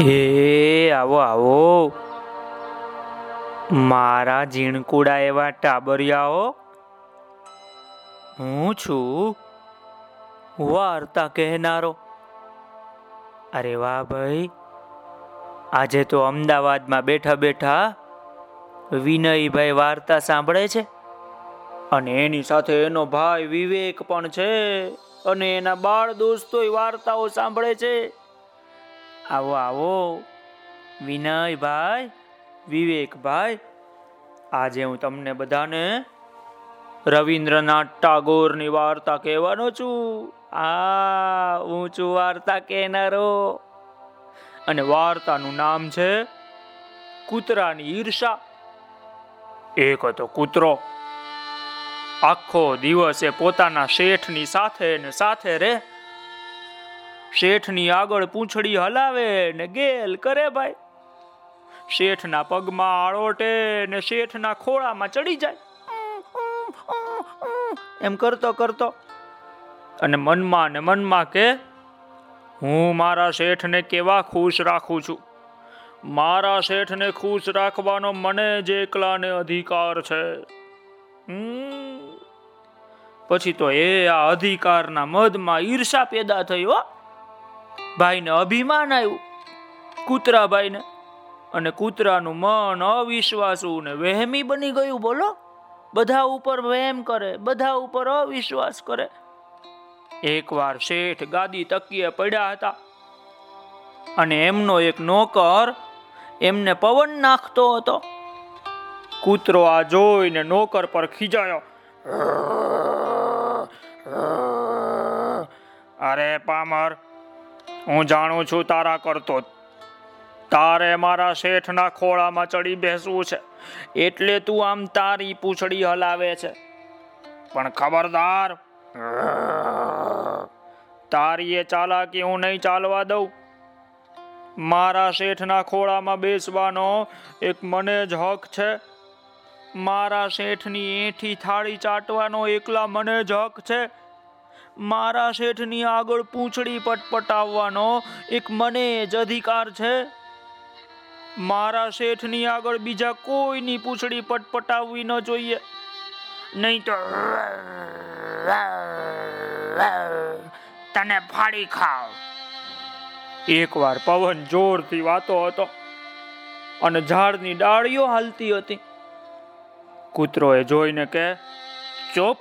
એ આવો આવો. મારા ઝીણકુડા એવા ટાબરિયાઓ, હું છું વાર્તા કહેનારો. અરે વાહ ભાઈ, આજે તો અમદાવાદમાં બેઠા બેઠા વિનયભાઈ વાર્તા સાંભળે છે. અને એની સાથે એનો ભાઈ વિવેક પણ છે. અને એના બાળ દોસ્તોય વાર્તાઓ સાંભળે છે. આવો આવો. વિનયભાઈ, વિવેકભાઈ, આજે હું તમને બધાને રવિન્દ્રનાથ ટાગોરની વાર્તા કહેવાનો છું. આ ઊંચું વાર્તા કહેનારો. અને વાર્તાનું નામ છે કૂતરાની ઈર્ષા. એક હતો કૂતરો. આખો દિવસ એ પોતાના શેઠની સાથે ને સાથે રે શેઠની આગળ પૂંછડી હલાવે ને ગેલ કરે ભાઈ. શેઠના પગમાં આળોટે ને શેઠના ખોળામાં ચડી જાય. એમ કરતો કરતો અને મનમાં ને મનમાં કે, હું મારા શેઠને કેવા ખુશ રાખું છું? મારા શેઠને ખુશ રાખવાનો મને જ એકલાને અધિકાર છે. પછી તો એ આ અધિકારના મધમાં ઈર્ષા પેદા થઈ હો. ભાઈને અભિમાન આવ્યું. કૂતરાભાઈને અને કૂતરાનું મન અવિશ્વાસુ ને વહેમી બની ગયું. બોલો, બધા ઉપર વહેમ કરે, બધા ઉપર અવિશ્વાસ કરે. એકવાર શેઠ ગાદી તકીએ પડ્યા હતા અને એમનો એક નોકર એમને પવન નાખતો હતો. કૂતરો આ જોઈને નોકર પર ખીજાયો. અરે પામર હું જાણું છું તારા કરતો તારે મારા શેઠના ખોળામાં ચડી બેસવું છે. એટલે તું આમ તારી પૂંછડી હલાવે છે. પણ ખબરદાર, તારી એ ચાલાકી હું નહીં ચાલવા દઉં. મારા શેઠના ખોળામાં બેસવાનો એક મને જ હક છે. મારા શેઠની એઠી થાળી ચાટવાનો એકલા મને જ હક છે. મારા શેઠની આગળ પૂંછડી પટપટાવવાનો એક મને જ અધિકાર છે. મારા શેઠની આગળ બીજા કોઈની પૂંછડી પટપટાવવી ન જોઈએ. નહીં તો તને ફાડી ખાવ. એકવાર પવન જોરથી વાતો હતો અને ઝાડની ડાળીઓ હાલતી હતી. કૂતરોએ જોઈને કે, ચૂપ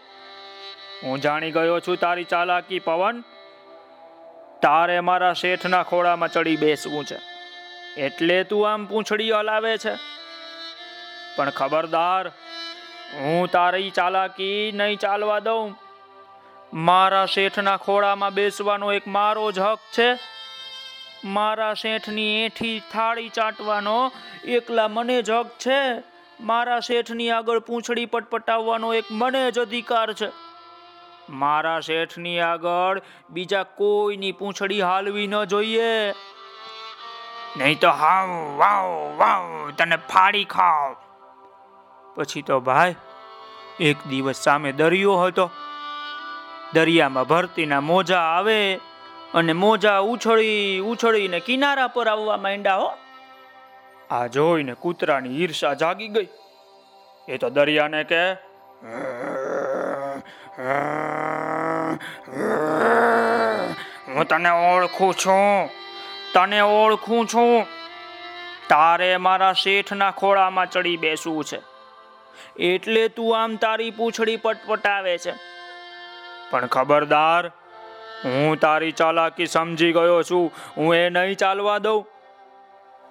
હું જાણી ગયો છું તારી ચાલાકી પવન. તારે મારા શેઠના ખોળામાં ચડી બેસવું છે. એટલે તું આમ પૂંછડી હલાવે છે. પણ ખબરદાર, હું તારી ચાલાકી નહીં ચાલવા દઉં. મારા શેઠના ખોળામાં બેસવાનો એક મારો જ હક છે. મારા શેઠની એઠી થાળી ચાટવાનો એકલા મને જ હક છે. મારા શેઠની આગળ પૂંછડી પટપટાવવાનો એક મને જ અધિકાર છે. મારા શેઠની આગળ બીજા કોઈની પૂંછડી હાલવી ન જોઈએ. નહીં તો હાવ, વાવ વાવ, તને ફાડી ખાવ. પછી તો ભાઈ, એક દિવસ સામે દરિયો હતો. દરિયામાં ભરતીના મોજા આવે અને મોજા ઉછળી, ઉછળીને કિનારા પર આવવા માંડ્યા હો. આ જોઈને કૂતરાની ઈર્ષા જાગી ગઈ. એ તો દરિયાને કે હું તને ઓળખું છું. તને ઓળખું છું. તારે મારા શેઠના ખોળામાં ચડી બેસવું છે. એટલે તું આમ તારી પૂંછડી પટપટાવે છે. પણ ખબરદાર, હું તારી ચાલાકી સમજી ગયો છું. હું એ નહીં ચાલવા દઉં.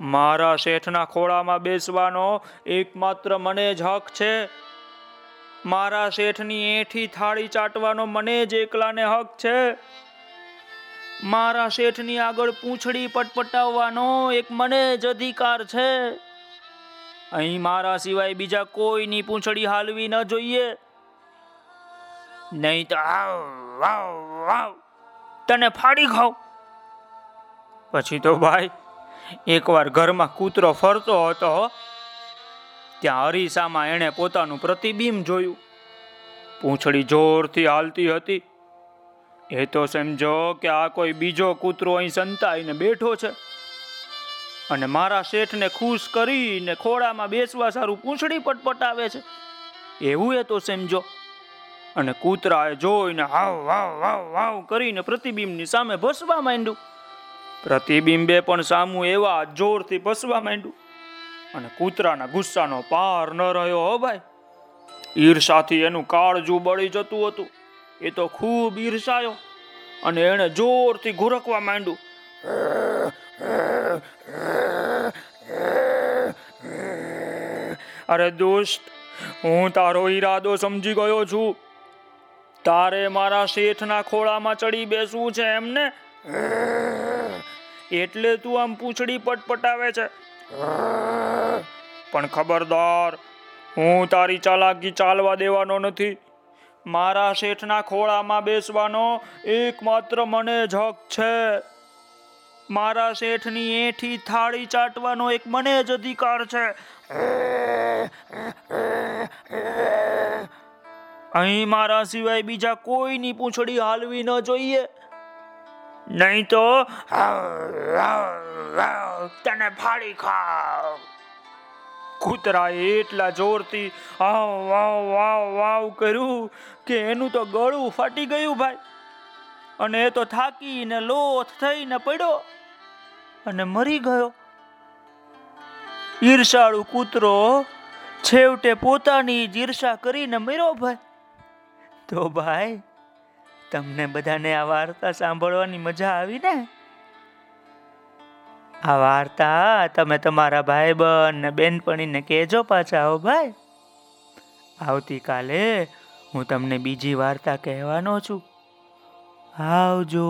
મારા શેઠના ખોળામાં બેસવાનો એકમાત્ર મને જ હક છે. મારા શેઠની એઠી થાળી ચાટવાનો મને જ એકલાને હક છે. મારા શેઠની આગળ પૂંછડી પટપટાવવાનો એક મને જ અધિકાર છે. અહીં મારા સિવાય બીજા કોઈની પૂંછડી હાલવી ન જોઈએ. નહીં તો આવ, વાવ વાવ, તને ફાડી ખાવ પછી તો ભાઈ, એકવાર ઘરમાં કૂતરો ફરતો હતો ત્યાં અરીસામાં એણે પોતાનું પ્રતિબિંબ જોયું. પૂંછડી જોરથી હાલતી હતી. એ તો સમજો કે આ કોઈ બીજો કૂતરો અહીં સંતાઈને બેઠો છે. અને મારા શેઠને ખુશ કરીને ખોળામાં બેસવા સારું પૂંછડી પટપટાવે છે. એવું એ તો સમજો અને કૂતરાએ જોઈને હાવ વાવ વાવ વાવ કરીને પ્રતિબિંબની સામે ભસવા માંડ્યું. પ્રતિબિંબે પણ સામું એવા જોરથી ભસવા માંડ્યું. અને કૂતરાના ગુસ્સાનો પાર ન રહ્યો હો ભાઈ. ઈર્ષાથી એનું કાળજું બળી જતું હતું. એ તો ખૂબ ઈર્ષાયો. અને એણે જોરથી ઘુરકવા માંડ્યું. અરે દોસ્ત હું તારો ઈરાદો સમજી ગયો છું. તારે મારા શેઠના ખોળામાં ચડી બેસવું છે એમને? એટલે તું આમ પૂંછડી પટપટાવે છે. પણ ખબરદાર, હું તારી ચાલાકી ચાલવા દેવાનો નથી. મારા શેઠના ખોળામાં બેસવાનો એકમાત્ર મને જ હક છે. મારા શેઠની એઠી થાળી ચાટવાનો એક મને જ અધિકાર છે. અહીં મારા સિવાય બીજા કોઈની પૂંછડી હાલવી ન જોઈએ. નહીં તો તને ફાડી ખા કૂતરાએ એટલા જોરથી આવ વાવ વાવ વાવ કર્યું કે એનું તો ગળું ફાટી ગયું ભાઈ. અને એ તો થાકીને લોથ થઈને પડ્યો અને મરી ગયો. ઈર્ષાળુ કૂતરો છેવટે પોતાની જ ઈર્ષા કરીને મર્યો ભાઈ. તો ભાઈ તમને બધાને આ વાર્તા સાંભળવાની મજા આવી ને? આ વાર્તા તમે તમારા ભાઈ બન બેનપણીને કહેજો પાછા, હો ભાઈ. આવતીકાલે હું તમને બીજી વાર્તા કહેવાનો છું. આવજો.